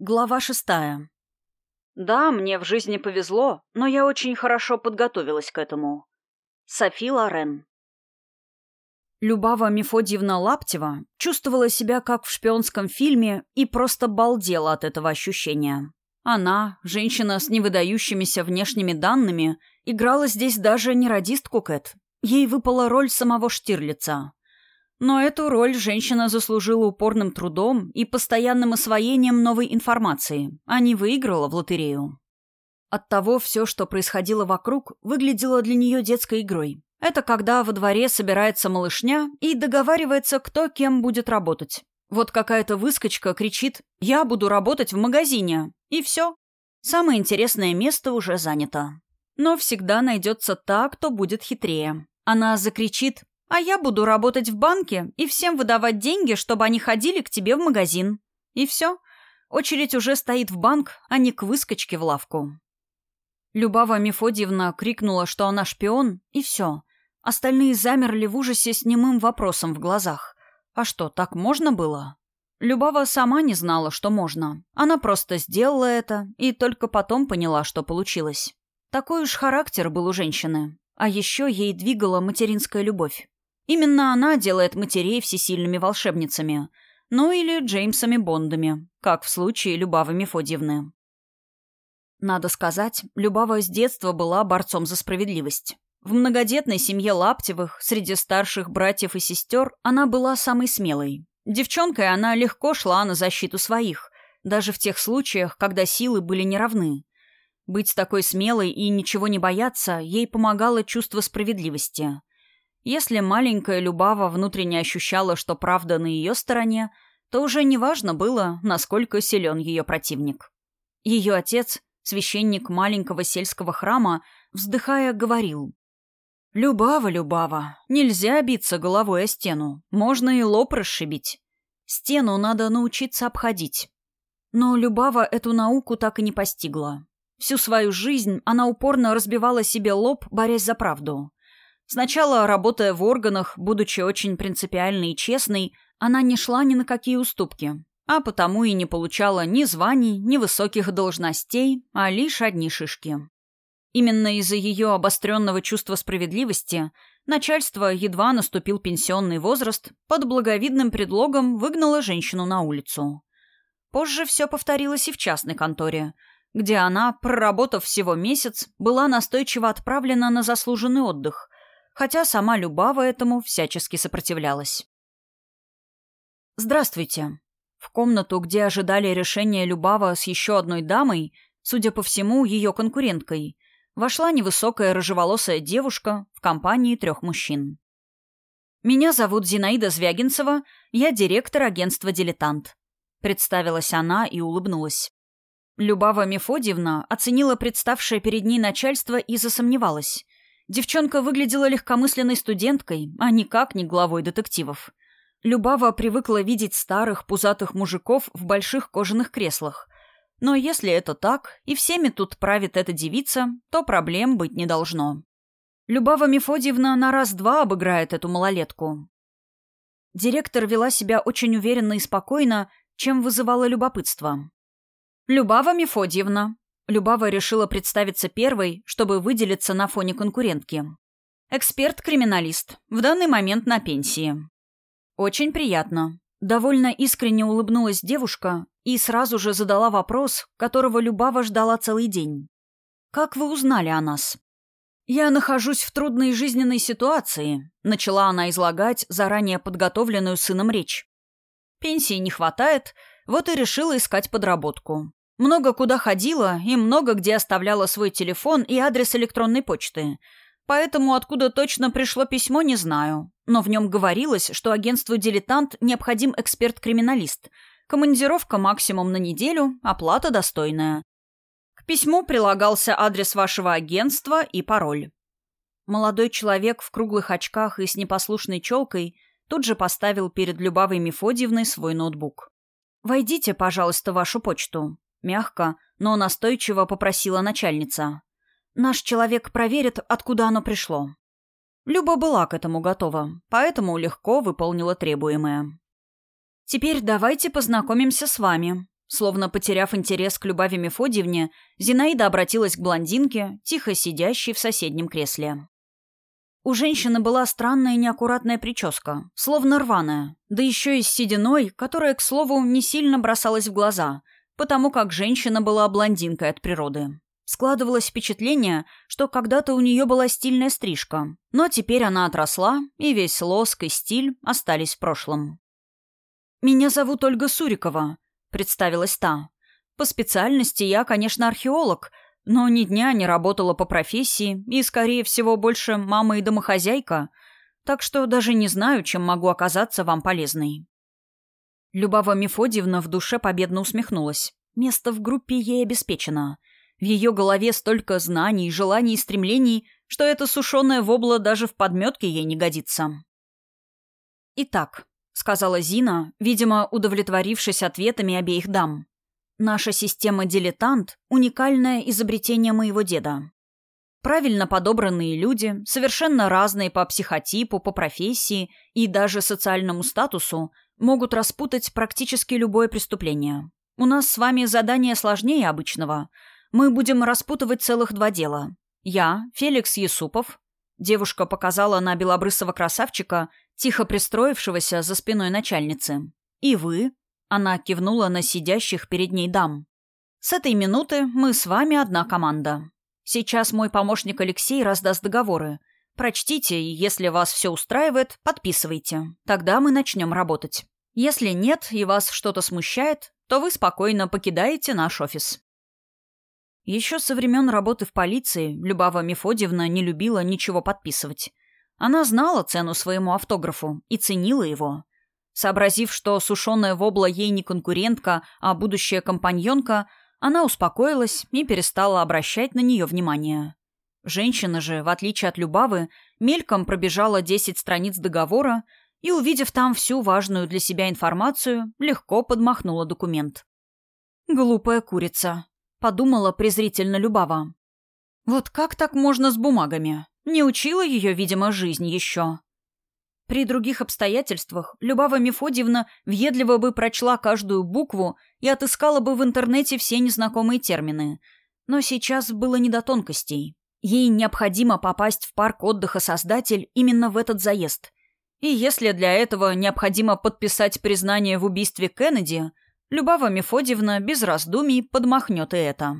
Глава шестая. Да, мне в жизни повезло, но я очень хорошо подготовилась к этому. Софи Лорен. Любава Мефодьевна Лаптева чувствовала себя как в шпионском фильме и просто балдела от этого ощущения. Она, женщина с невыдающимися внешними данными, играла здесь даже не радистку Кэт. Ей выпала роль самого Штирлица. Но эту роль женщина заслужила упорным трудом и постоянным освоением новой информации, а не выиграла в лотерею. Оттого все, что происходило вокруг, выглядело для нее детской игрой. Это когда во дворе собирается малышня и договаривается, кто кем будет работать. Вот какая-то выскочка кричит «Я буду работать в магазине!» И все. Самое интересное место уже занято. Но всегда найдется та, кто будет хитрее. Она закричит а я буду работать в банке и всем выдавать деньги, чтобы они ходили к тебе в магазин. И все. Очередь уже стоит в банк, а не к выскочке в лавку. Любава Мефодьевна крикнула, что она шпион, и все. Остальные замерли в ужасе с немым вопросом в глазах. А что, так можно было? Любава сама не знала, что можно. Она просто сделала это и только потом поняла, что получилось. Такой уж характер был у женщины. А еще ей двигала материнская любовь. Именно она делает матерей всесильными волшебницами, ну или Джеймсами Бондами, как в случае Любавы Мефодьевны. Надо сказать, Любава с детства была борцом за справедливость. В многодетной семье Лаптевых, среди старших братьев и сестер, она была самой смелой. Девчонкой она легко шла на защиту своих, даже в тех случаях, когда силы были неравны. Быть такой смелой и ничего не бояться ей помогало чувство справедливости. Если маленькая Любава внутренне ощущала, что правда на ее стороне, то уже неважно было, насколько силен ее противник. Ее отец, священник маленького сельского храма, вздыхая, говорил. «Любава, Любава, нельзя биться головой о стену, можно и лоб расшибить. Стену надо научиться обходить». Но Любава эту науку так и не постигла. Всю свою жизнь она упорно разбивала себе лоб, борясь за правду. Сначала, работая в органах, будучи очень принципиальной и честной, она не шла ни на какие уступки, а потому и не получала ни званий, ни высоких должностей, а лишь одни шишки. Именно из-за ее обостренного чувства справедливости начальство, едва наступил пенсионный возраст, под благовидным предлогом выгнало женщину на улицу. Позже все повторилось и в частной конторе, где она, проработав всего месяц, была настойчиво отправлена на заслуженный отдых – хотя сама Любава этому всячески сопротивлялась. «Здравствуйте». В комнату, где ожидали решения Любава с еще одной дамой, судя по всему, ее конкуренткой, вошла невысокая рыжеволосая девушка в компании трех мужчин. «Меня зовут Зинаида Звягинцева, я директор агентства «Дилетант», — представилась она и улыбнулась. Любава Мефодьевна оценила представшее перед ней начальство и засомневалась. Девчонка выглядела легкомысленной студенткой, а никак не главой детективов. Любава привыкла видеть старых, пузатых мужиков в больших кожаных креслах. Но если это так, и всеми тут правит эта девица, то проблем быть не должно. Любава Мефодьевна на раз-два обыграет эту малолетку. Директор вела себя очень уверенно и спокойно, чем вызывала любопытство. «Любава Мефодьевна, Любава решила представиться первой, чтобы выделиться на фоне конкурентки. Эксперт-криминалист. В данный момент на пенсии. Очень приятно. Довольно искренне улыбнулась девушка и сразу же задала вопрос, которого Любава ждала целый день. «Как вы узнали о нас?» «Я нахожусь в трудной жизненной ситуации», — начала она излагать заранее подготовленную сыном речь. «Пенсии не хватает, вот и решила искать подработку. Много куда ходила и много где оставляла свой телефон и адрес электронной почты. Поэтому откуда точно пришло письмо, не знаю. Но в нем говорилось, что агентству «Дилетант» необходим эксперт-криминалист. Командировка максимум на неделю, оплата достойная. К письму прилагался адрес вашего агентства и пароль. Молодой человек в круглых очках и с непослушной челкой тут же поставил перед Любавой Мефодьевной свой ноутбук. «Войдите, пожалуйста, вашу почту», Мягко, но настойчиво попросила начальница. «Наш человек проверит, откуда оно пришло». Люба была к этому готова, поэтому легко выполнила требуемое. «Теперь давайте познакомимся с вами», Словно потеряв интерес к Любави Мефодьевне, Зинаида обратилась к блондинке, тихо сидящей в соседнем кресле. У женщины была странная неаккуратная прическа, словно рваная, да еще и с сединой, которая, к слову, не сильно бросалась в глаза, потому как женщина была блондинкой от природы. Складывалось впечатление, что когда-то у нее была стильная стрижка, но теперь она отросла, и весь лоск и стиль остались в прошлом. «Меня зовут Ольга Сурикова», — представилась та. «По специальности я, конечно, археолог, но ни дня не работала по профессии и, скорее всего, больше мама и домохозяйка, так что даже не знаю, чем могу оказаться вам полезной». Любава Мефодьевна в душе победно усмехнулась. Место в группе ей обеспечено — в ее голове столько знаний, желаний и стремлений, что эта сушеная вобла даже в подметке ей не годится. «Итак», — сказала Зина, видимо, удовлетворившись ответами обеих дам, «наша система «Дилетант» — уникальное изобретение моего деда. Правильно подобранные люди, совершенно разные по психотипу, по профессии и даже социальному статусу, могут распутать практически любое преступление. У нас с вами задание сложнее обычного — мы будем распутывать целых два дела. Я, Феликс Есупов. Девушка показала на белобрысого красавчика, тихо пристроившегося за спиной начальницы. И вы. Она кивнула на сидящих перед ней дам. С этой минуты мы с вами одна команда. Сейчас мой помощник Алексей раздаст договоры. Прочтите, и если вас все устраивает, подписывайте. Тогда мы начнем работать. Если нет и вас что-то смущает, то вы спокойно покидаете наш офис. Еще со времен работы в полиции Любава Мефодьевна не любила ничего подписывать. Она знала цену своему автографу и ценила его. Сообразив, что сушеная вобла ей не конкурентка, а будущая компаньонка, она успокоилась и перестала обращать на нее внимание. Женщина же, в отличие от Любавы, мельком пробежала 10 страниц договора и, увидев там всю важную для себя информацию, легко подмахнула документ. «Глупая курица», Подумала презрительно Любава. Вот как так можно с бумагами? Не учила ее, видимо, жизнь еще. При других обстоятельствах Любава Мефодьевна въедливо бы прочла каждую букву и отыскала бы в интернете все незнакомые термины. Но сейчас было не до тонкостей. Ей необходимо попасть в парк отдыха «Создатель» именно в этот заезд. И если для этого необходимо подписать признание в убийстве Кеннеди – Любава Мефодьевна без раздумий подмахнет и это.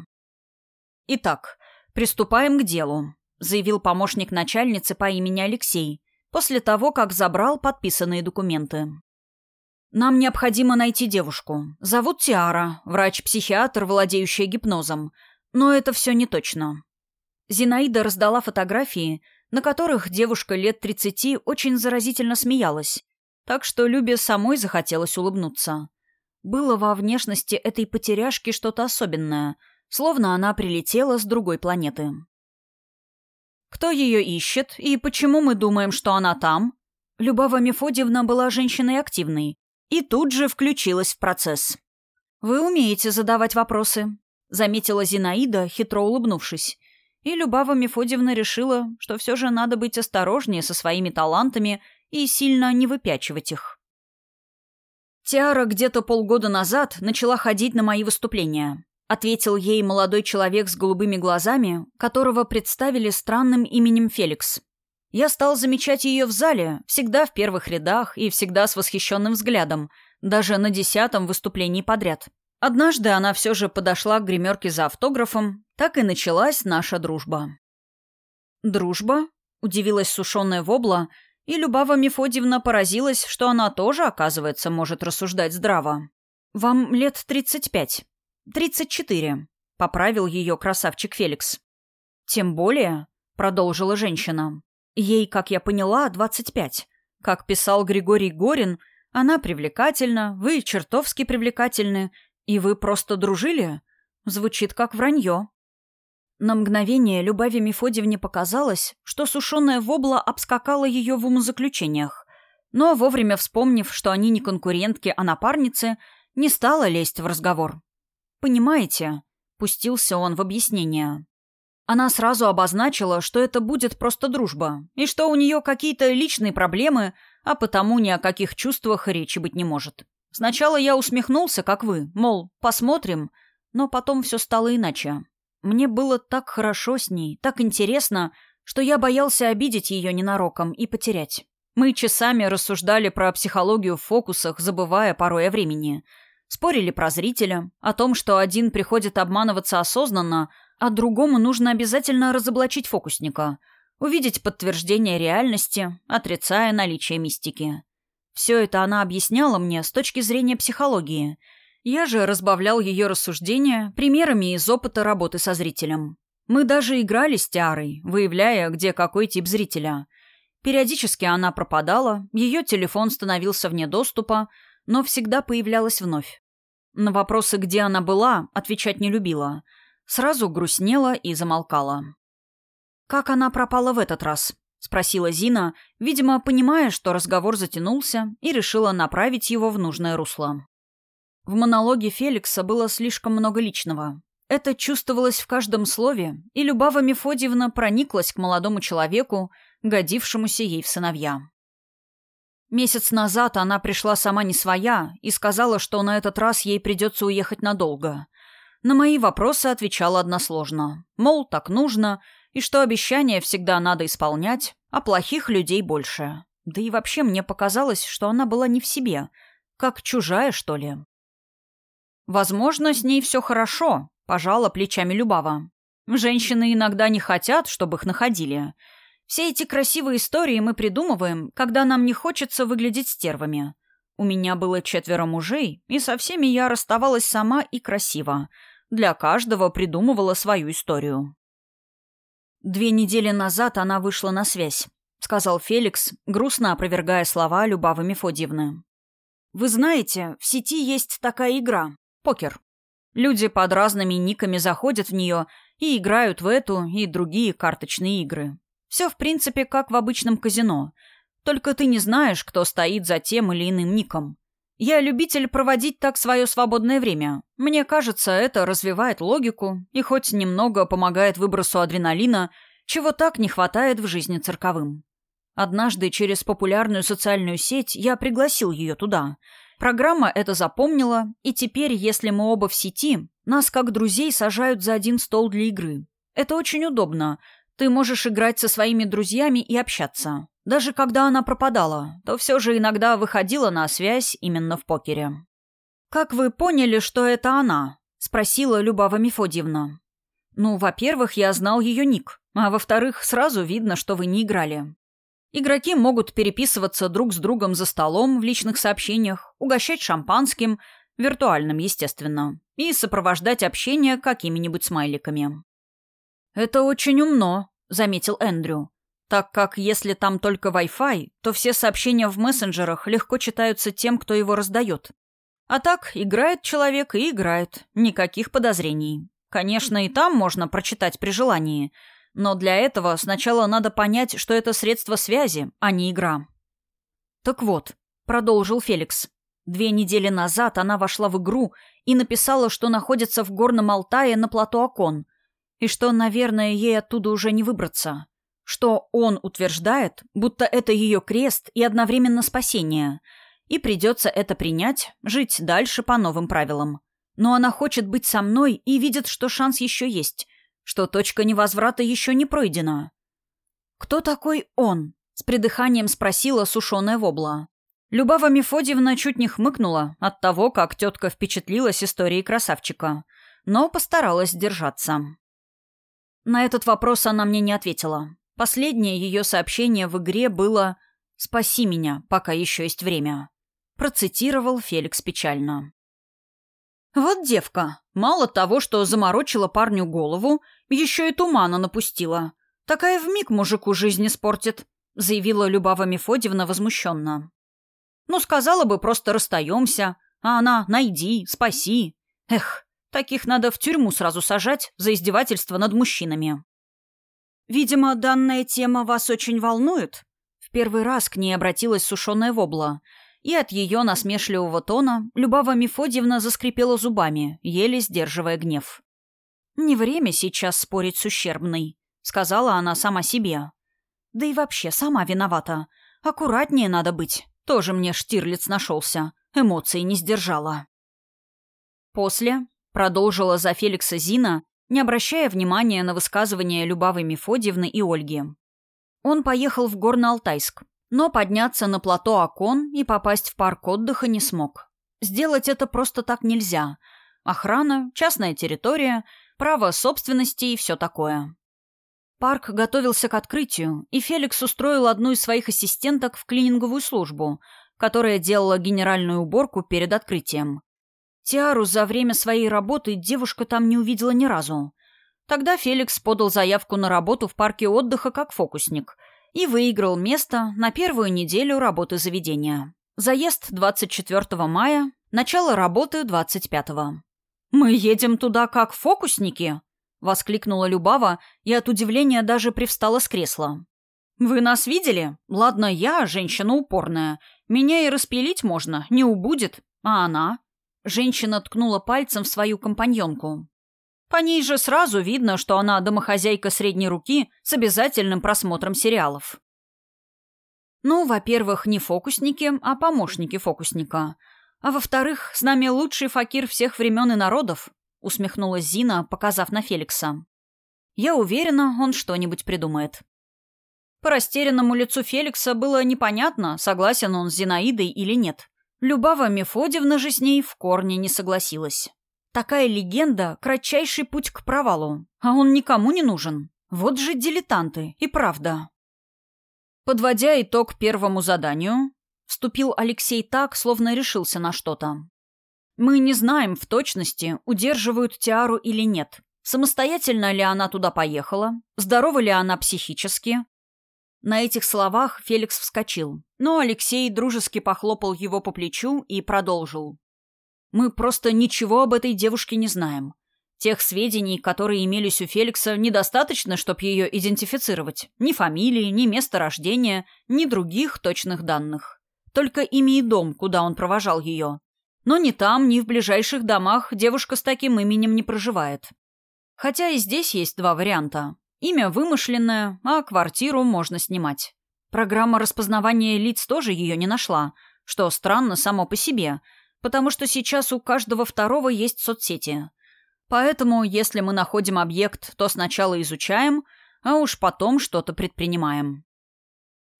«Итак, приступаем к делу», — заявил помощник начальницы по имени Алексей, после того, как забрал подписанные документы. «Нам необходимо найти девушку. Зовут Тиара, врач-психиатр, владеющая гипнозом. Но это все не точно». Зинаида раздала фотографии, на которых девушка лет 30 очень заразительно смеялась, так что Любе самой захотелось улыбнуться. Было во внешности этой потеряшки что-то особенное, словно она прилетела с другой планеты. Кто ее ищет и почему мы думаем, что она там? Любава Мефодьевна была женщиной активной и тут же включилась в процесс. «Вы умеете задавать вопросы», — заметила Зинаида, хитро улыбнувшись. И Любава Мефодьевна решила, что все же надо быть осторожнее со своими талантами и сильно не выпячивать их. «Тиара где-то полгода назад начала ходить на мои выступления», — ответил ей молодой человек с голубыми глазами, которого представили странным именем Феликс. «Я стал замечать ее в зале, всегда в первых рядах и всегда с восхищенным взглядом, даже на десятом выступлении подряд. Однажды она все же подошла к гримерке за автографом, так и началась наша дружба». «Дружба?» — удивилась сушеная вобла — и Любава Мефодьевна поразилась, что она тоже, оказывается, может рассуждать здраво. «Вам лет тридцать пять. Тридцать четыре», — поправил ее красавчик Феликс. «Тем более», — продолжила женщина, — «ей, как я поняла, двадцать пять. Как писал Григорий Горин, она привлекательна, вы чертовски привлекательны, и вы просто дружили? Звучит как вранье». На мгновение Любави Мефодьевне показалось, что сушеная вобла обскакала ее в умозаключениях, но, вовремя вспомнив, что они не конкурентки, а напарницы, не стала лезть в разговор. «Понимаете?» — пустился он в объяснение. Она сразу обозначила, что это будет просто дружба, и что у нее какие-то личные проблемы, а потому ни о каких чувствах речи быть не может. Сначала я усмехнулся, как вы, мол, посмотрим, но потом все стало иначе. Мне было так хорошо с ней, так интересно, что я боялся обидеть ее ненароком и потерять. Мы часами рассуждали про психологию в фокусах, забывая порой о времени. Спорили про зрителя, о том, что один приходит обманываться осознанно, а другому нужно обязательно разоблачить фокусника, увидеть подтверждение реальности, отрицая наличие мистики. Все это она объясняла мне с точки зрения психологии – я же разбавлял ее рассуждения примерами из опыта работы со зрителем. Мы даже играли с Тиарой, выявляя, где какой тип зрителя. Периодически она пропадала, ее телефон становился вне доступа, но всегда появлялась вновь. На вопросы, где она была, отвечать не любила. Сразу грустнела и замолкала. «Как она пропала в этот раз?» — спросила Зина, видимо, понимая, что разговор затянулся, и решила направить его в нужное русло. В монологе Феликса было слишком много личного. Это чувствовалось в каждом слове, и Любава Мефодьевна прониклась к молодому человеку, годившемуся ей в сыновья. Месяц назад она пришла сама не своя и сказала, что на этот раз ей придется уехать надолго. На мои вопросы отвечала односложно. Мол, так нужно, и что обещания всегда надо исполнять, а плохих людей больше. Да и вообще мне показалось, что она была не в себе, как чужая, что ли. «Возможно, с ней все хорошо», — пожала плечами Любава. «Женщины иногда не хотят, чтобы их находили. Все эти красивые истории мы придумываем, когда нам не хочется выглядеть стервами. У меня было четверо мужей, и со всеми я расставалась сама и красиво. Для каждого придумывала свою историю». «Две недели назад она вышла на связь», — сказал Феликс, грустно опровергая слова Любавы Мефодьевны. «Вы знаете, в сети есть такая игра Покер. Люди под разными никами заходят в нее и играют в эту и другие карточные игры. Все, в принципе, как в обычном казино. Только ты не знаешь, кто стоит за тем или иным ником. Я любитель проводить так свое свободное время. Мне кажется, это развивает логику и хоть немного помогает выбросу адреналина, чего так не хватает в жизни цирковым. Однажды через популярную социальную сеть я пригласил ее туда — Программа это запомнила, и теперь, если мы оба в сети, нас как друзей сажают за один стол для игры. Это очень удобно. Ты можешь играть со своими друзьями и общаться. Даже когда она пропадала, то все же иногда выходила на связь именно в покере. «Как вы поняли, что это она?» — спросила Любава Мефодьевна. «Ну, во-первых, я знал ее ник, а во-вторых, сразу видно, что вы не играли. Игроки могут переписываться друг с другом за столом в личных сообщениях, угощать шампанским, виртуальным, естественно, и сопровождать общение какими-нибудь смайликами. «Это очень умно», — заметил Эндрю, так как если там только Wi-Fi, то все сообщения в мессенджерах легко читаются тем, кто его раздает. А так, играет человек и играет, никаких подозрений. Конечно, и там можно прочитать при желании — но для этого сначала надо понять, что это средство связи, а не игра. «Так вот», — продолжил Феликс, — «две недели назад она вошла в игру и написала, что находится в Горном Алтае на плато Окон, и что, наверное, ей оттуда уже не выбраться. Что он утверждает, будто это ее крест и одновременно спасение, и придется это принять, жить дальше по новым правилам. Но она хочет быть со мной и видит, что шанс еще есть» что точка невозврата еще не пройдена. «Кто такой он?» — с придыханием спросила сушеная вобла. Любава Мефодьевна чуть не хмыкнула от того, как тетка впечатлилась историей красавчика, но постаралась держаться. На этот вопрос она мне не ответила. Последнее ее сообщение в игре было «Спаси меня, пока еще есть время», процитировал Феликс печально. Вот девка. Мало того, что заморочила парню голову, еще и тумана напустила. Такая вмиг мужику жизнь испортит, заявила Любава Мефодьевна возмущенно. Ну, сказала бы, просто расстаемся, а она «найди, спаси». Эх, таких надо в тюрьму сразу сажать за издевательство над мужчинами. Видимо, данная тема вас очень волнует. В первый раз к ней обратилась сушеная вобла — и от ее насмешливого тона Любава Мефодьевна заскрипела зубами, еле сдерживая гнев. «Не время сейчас спорить с ущербной», — сказала она сама себе. «Да и вообще сама виновата. Аккуратнее надо быть. Тоже мне Штирлиц нашелся. эмоции не сдержала. После продолжила за Феликса Зина, не обращая внимания на высказывания Любавы Мефодьевны и Ольги. Он поехал в Горно-Алтайск, но подняться на плато Окон и попасть в парк отдыха не смог. Сделать это просто так нельзя. Охрана, частная территория, право собственности и все такое. Парк готовился к открытию, и Феликс устроил одну из своих ассистенток в клининговую службу, которая делала генеральную уборку перед открытием. Тиару за время своей работы девушка там не увидела ни разу. Тогда Феликс подал заявку на работу в парке отдыха как фокусник и выиграл место на первую неделю работы заведения. Заезд 24 мая, начало работы 25 -го. «Мы едем туда как фокусники?» — воскликнула Любава и от удивления даже привстала с кресла. «Вы нас видели? Ладно, я женщина упорная. Меня и распилить можно, не убудет. А она? Женщина ткнула пальцем в свою компаньонку. По ней же сразу видно, что она домохозяйка средней руки с обязательным просмотром сериалов. Ну, во-первых, не фокусники, а помощники фокусника. А во-вторых, с нами лучший факир всех времен и народов, усмехнулась Зина, показав на Феликса. Я уверена, он что-нибудь придумает. По растерянному лицу Феликса было непонятно, согласен он с Зинаидой или нет. Любава Мефодьевна же с ней в корне не согласилась. Такая легенда — кратчайший путь к провалу, а он никому не нужен. Вот же дилетанты, и правда. Подводя итог первому заданию, вступил Алексей так, словно решился на что-то. Мы не знаем в точности, удерживают Тиару или нет. Самостоятельно ли она туда поехала, здорова ли она психически, на этих словах Феликс вскочил, но Алексей дружески похлопал его по плечу и продолжил. «Мы просто ничего об этой девушке не знаем. Тех сведений, которые имелись у Феликса, недостаточно, чтобы ее идентифицировать. Ни фамилии, ни места рождения, ни других точных данных. Только имя и дом, куда он провожал ее. Но ни там, ни в ближайших домах девушка с таким именем не проживает. Хотя и здесь есть два варианта. Имя вымышленное, а квартиру можно снимать. Программа распознавания лиц тоже ее не нашла, что странно само по себе, потому что сейчас у каждого второго есть соцсети. Поэтому, если мы находим объект, то сначала изучаем, а уж потом что-то предпринимаем.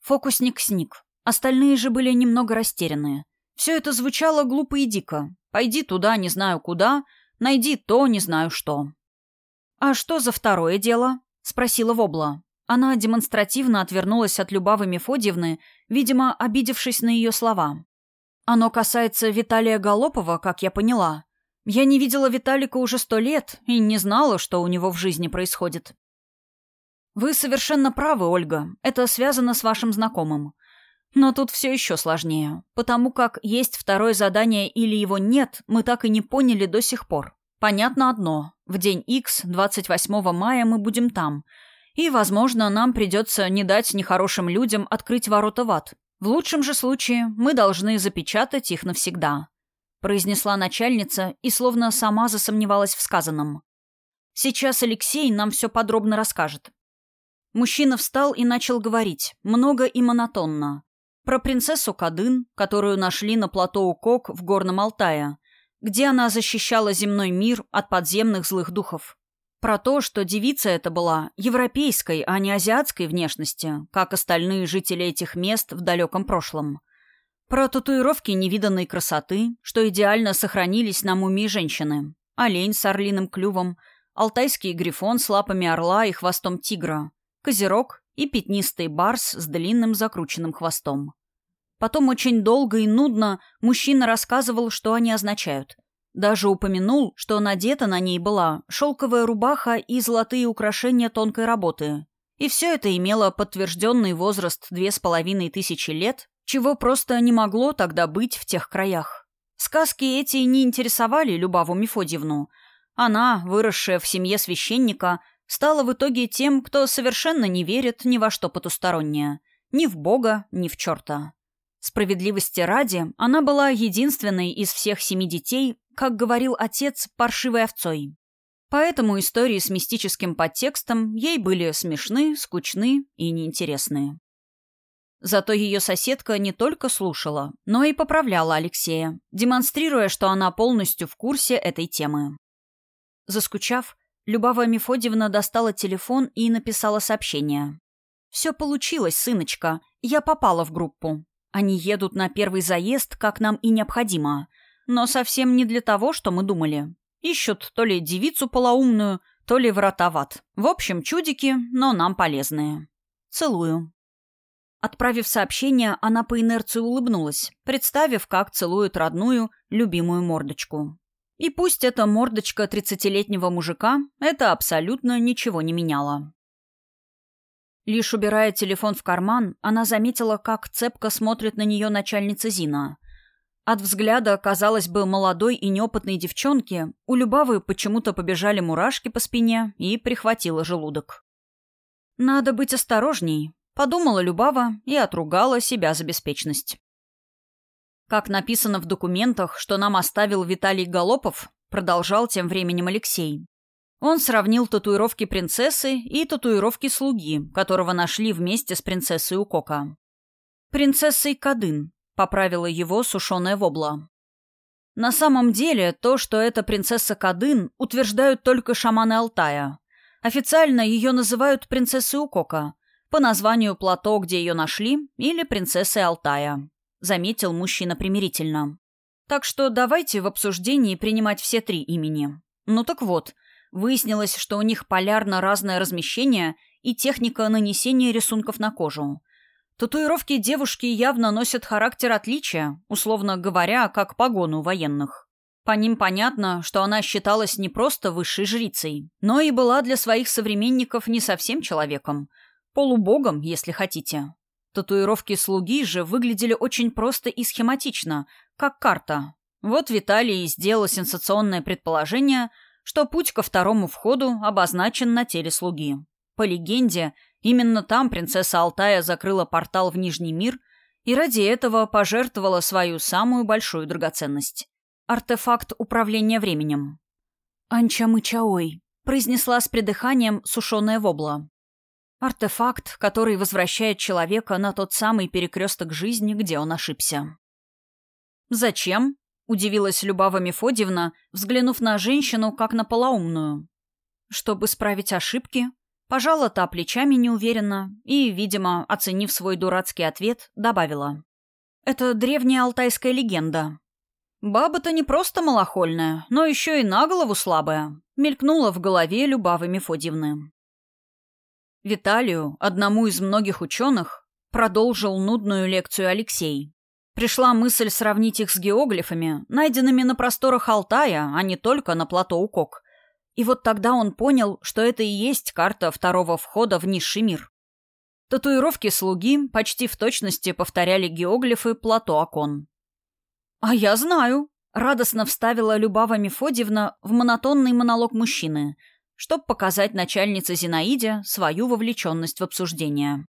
Фокусник сник. Остальные же были немного растеряны. Все это звучало глупо и дико. Пойди туда, не знаю куда, найди то, не знаю что. А что за второе дело? — спросила Вобла. Она демонстративно отвернулась от Любавы Мефодьевны, видимо, обидевшись на ее слова. «Оно касается Виталия Голопова, как я поняла. Я не видела Виталика уже сто лет и не знала, что у него в жизни происходит». «Вы совершенно правы, Ольга. Это связано с вашим знакомым. Но тут все еще сложнее, потому как есть второе задание или его нет, мы так и не поняли до сих пор. Понятно одно. В день X, 28 мая, мы будем там. И, возможно, нам придется не дать нехорошим людям открыть ворота в ад. В лучшем же случае мы должны запечатать их навсегда», — произнесла начальница и словно сама засомневалась в сказанном. «Сейчас Алексей нам все подробно расскажет». Мужчина встал и начал говорить, много и монотонно. Про принцессу Кадын, которую нашли на плато Укок в Горном Алтае, где она защищала земной мир от подземных злых духов. Про то, что девица эта была европейской, а не азиатской внешности, как остальные жители этих мест в далеком прошлом. Про татуировки невиданной красоты, что идеально сохранились на мумии женщины. Олень с орлиным клювом, алтайский грифон с лапами орла и хвостом тигра, козерог и пятнистый барс с длинным закрученным хвостом. Потом очень долго и нудно мужчина рассказывал, что они означают. Даже упомянул, что надета на ней была шелковая рубаха и золотые украшения тонкой работы. И все это имело подтвержденный возраст две с половиной тысячи лет, чего просто не могло тогда быть в тех краях. Сказки эти не интересовали Любаву Мефодьевну. Она, выросшая в семье священника, стала в итоге тем, кто совершенно не верит ни во что потустороннее. Ни в Бога, ни в черта. Справедливости ради, она была единственной из всех семи детей, как говорил отец, паршивой овцой. Поэтому истории с мистическим подтекстом ей были смешны, скучны и неинтересны. Зато ее соседка не только слушала, но и поправляла Алексея, демонстрируя, что она полностью в курсе этой темы. Заскучав, Любава Мефодьевна достала телефон и написала сообщение. «Все получилось, сыночка. Я попала в группу. Они едут на первый заезд, как нам и необходимо. Но совсем не для того, что мы думали. Ищут то ли девицу полоумную, то ли врата в ад. В общем, чудики, но нам полезные. Целую». Отправив сообщение, она по инерции улыбнулась, представив, как целует родную, любимую мордочку. И пусть эта мордочка тридцатилетнего мужика, это абсолютно ничего не меняло. Лишь убирая телефон в карман, она заметила, как цепко смотрит на нее начальница Зина. От взгляда, казалось бы, молодой и неопытной девчонки, у Любавы почему-то побежали мурашки по спине и прихватило желудок. «Надо быть осторожней», Подумала Любава и отругала себя за беспечность. Как написано в документах, что нам оставил Виталий Голопов, продолжал тем временем Алексей. Он сравнил татуировки принцессы и татуировки слуги, которого нашли вместе с принцессой у Кока. «Принцессой Кадын», — поправила его сушеная вобла. На самом деле, то, что это принцесса Кадын, утверждают только шаманы Алтая. Официально ее называют принцессой Укока, по названию плато, где ее нашли, или принцессы Алтая», — заметил мужчина примирительно. «Так что давайте в обсуждении принимать все три имени. Ну так вот, выяснилось, что у них полярно разное размещение и техника нанесения рисунков на кожу. Татуировки девушки явно носят характер отличия, условно говоря, как погону военных. По ним понятно, что она считалась не просто высшей жрицей, но и была для своих современников не совсем человеком — Полубогом, если хотите. Татуировки слуги же выглядели очень просто и схематично, как карта. Вот Виталий сделал сенсационное предположение, что путь ко второму входу обозначен на теле слуги. По легенде, именно там принцесса Алтая закрыла портал в Нижний мир и ради этого пожертвовала свою самую большую драгоценность — артефакт управления временем. «Анчамычаой», — произнесла с придыханием сушеная вобла. Артефакт, который возвращает человека на тот самый перекресток жизни, где он ошибся. «Зачем?» — удивилась Любава Мефодьевна, взглянув на женщину как на полоумную. «Чтобы исправить ошибки?» Пожала та плечами неуверенно и, видимо, оценив свой дурацкий ответ, добавила. «Это древняя алтайская легенда. Баба-то не просто малохольная, но еще и на голову слабая», мелькнула в голове Любавы Мефодьевны. Виталию, одному из многих ученых, продолжил нудную лекцию Алексей. Пришла мысль сравнить их с геоглифами, найденными на просторах Алтая, а не только на плато Укок. И вот тогда он понял, что это и есть карта второго входа в низший мир. Татуировки слуги почти в точности повторяли геоглифы плато Акон. «А я знаю», — радостно вставила Любава Мефодьевна в монотонный монолог мужчины — чтобы показать начальнице Зинаиде свою вовлеченность в обсуждение.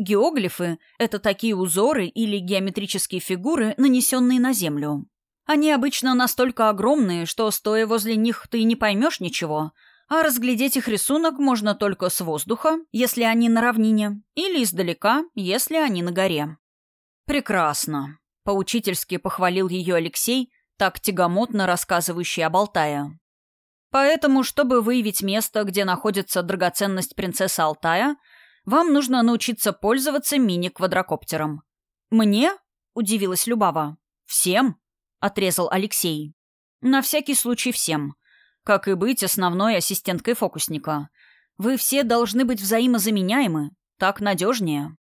Геоглифы — это такие узоры или геометрические фигуры, нанесенные на землю. Они обычно настолько огромные, что, стоя возле них, ты не поймешь ничего, а разглядеть их рисунок можно только с воздуха, если они на равнине, или издалека, если они на горе. «Прекрасно», — поучительски похвалил ее Алексей, так тягомотно рассказывающий об Алтае. Поэтому, чтобы выявить место, где находится драгоценность принцессы Алтая, вам нужно научиться пользоваться мини-квадрокоптером. «Мне?» — удивилась Любава. «Всем?» — отрезал Алексей. «На всякий случай всем. Как и быть основной ассистенткой фокусника. Вы все должны быть взаимозаменяемы. Так надежнее».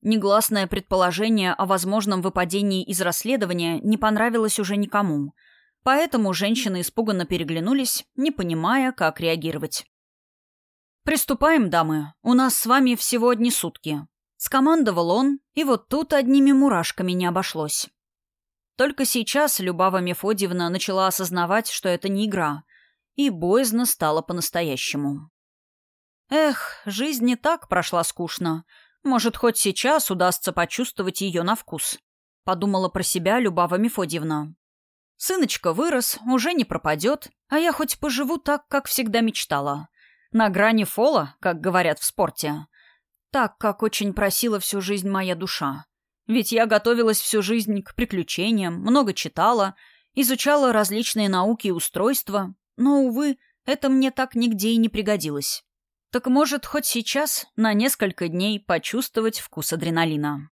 Негласное предположение о возможном выпадении из расследования не понравилось уже никому — Поэтому женщины испуганно переглянулись, не понимая, как реагировать. «Приступаем, дамы. У нас с вами всего одни сутки». Скомандовал он, и вот тут одними мурашками не обошлось. Только сейчас Любава Мефодьевна начала осознавать, что это не игра, и боязно стало по-настоящему. Эх, жизнь не так прошла скучно. Может, хоть сейчас удастся почувствовать ее на вкус. Подумала про себя Любава Мефодьевна. Сыночка вырос, уже не пропадет, а я хоть поживу так, как всегда мечтала. На грани фола, как говорят в спорте. так, как очень просила всю жизнь моя душа. Ведь я готовилась всю жизнь к приключениям, много читала, изучала различные науки и устройства, но, увы, это мне так нигде и не пригодилось. Так может, хоть сейчас, на несколько дней, почувствовать вкус адреналина.